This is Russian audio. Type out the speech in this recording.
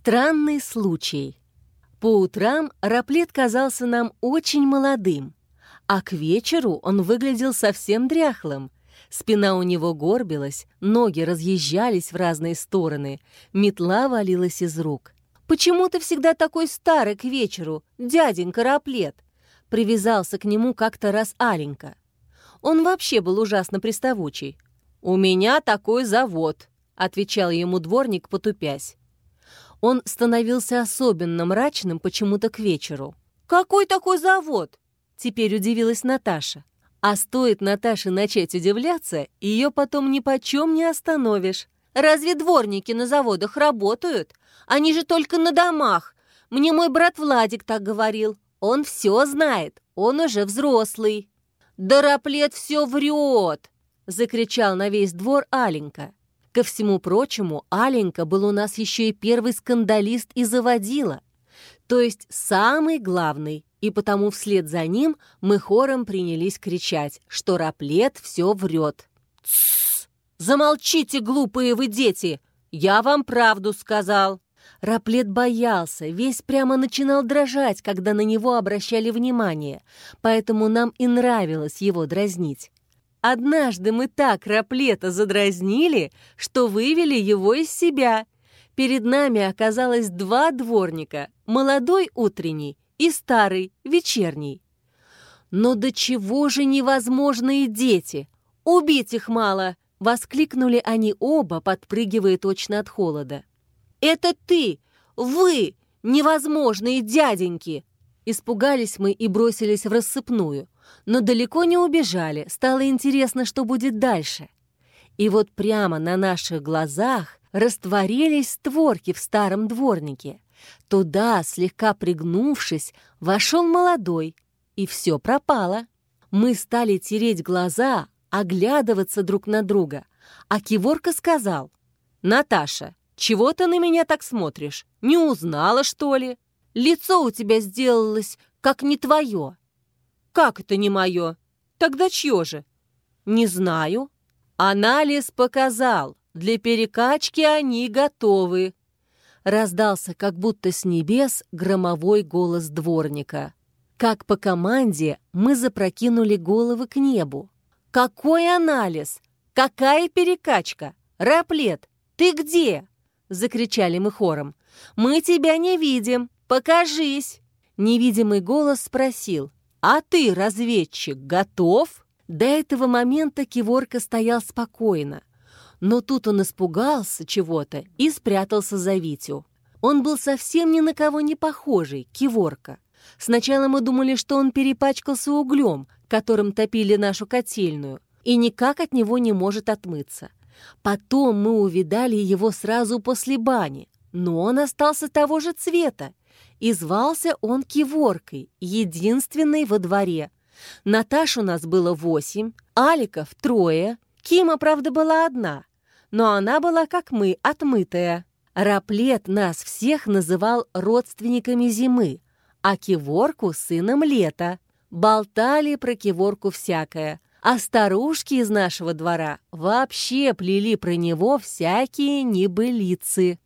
Странный случай. По утрам Раплет казался нам очень молодым, а к вечеру он выглядел совсем дряхлым. Спина у него горбилась, ноги разъезжались в разные стороны, метла валилась из рук. «Почему ты всегда такой старый к вечеру, дяденька Раплет?» Привязался к нему как-то раз Аленька. Он вообще был ужасно приставучий. «У меня такой завод», — отвечал ему дворник, потупясь он становился особенно мрачным почему-то к вечеру. «Какой такой завод?» — теперь удивилась Наташа. А стоит Наташе начать удивляться, ее потом ни почем не остановишь. «Разве дворники на заводах работают? Они же только на домах. Мне мой брат Владик так говорил. Он все знает, он уже взрослый». «Дороплет все врет!» — закричал на весь двор Аленька. Ко всему прочему, Аленька был у нас еще и первый скандалист и заводила, то есть самый главный, и потому вслед за ним мы хором принялись кричать, что Раплет все врет. «Тссс! Замолчите, глупые вы дети! Я вам правду сказал!» Раплет боялся, весь прямо начинал дрожать, когда на него обращали внимание, поэтому нам и нравилось его дразнить. Однажды мы так Раплета задразнили, что вывели его из себя. Перед нами оказалось два дворника, молодой утренний и старый вечерний. Но до чего же невозможные дети? Убить их мало! Воскликнули они оба, подпрыгивая точно от холода. «Это ты! Вы! Невозможные дяденьки!» Испугались мы и бросились в рассыпную но далеко не убежали, стало интересно, что будет дальше. И вот прямо на наших глазах растворились створки в старом дворнике. Туда, слегка пригнувшись, вошел молодой, и все пропало. Мы стали тереть глаза, оглядываться друг на друга, а Киворка сказал, «Наташа, чего ты на меня так смотришь? Не узнала, что ли? Лицо у тебя сделалось, как не твое». «Как это не мое? Тогда чье же?» «Не знаю. Анализ показал. Для перекачки они готовы». Раздался, как будто с небес, громовой голос дворника. Как по команде мы запрокинули головы к небу. «Какой анализ? Какая перекачка? Раплет, ты где?» Закричали мы хором. «Мы тебя не видим. Покажись!» Невидимый голос спросил. «А ты, разведчик, готов?» До этого момента Киворка стоял спокойно, но тут он испугался чего-то и спрятался за Витю. Он был совсем ни на кого не похожий, Киворка. Сначала мы думали, что он перепачкался углем, которым топили нашу котельную, и никак от него не может отмыться. Потом мы увидали его сразу после бани, но он остался того же цвета, и звался он Киворкой, единственной во дворе. Наташ у нас было восемь, Аликов трое, Кима, правда, была одна, но она была, как мы, отмытая. Раплет нас всех называл родственниками зимы, а Киворку — сыном лета. Болтали про Киворку всякое, а старушки из нашего двора вообще плели про него всякие небылицы.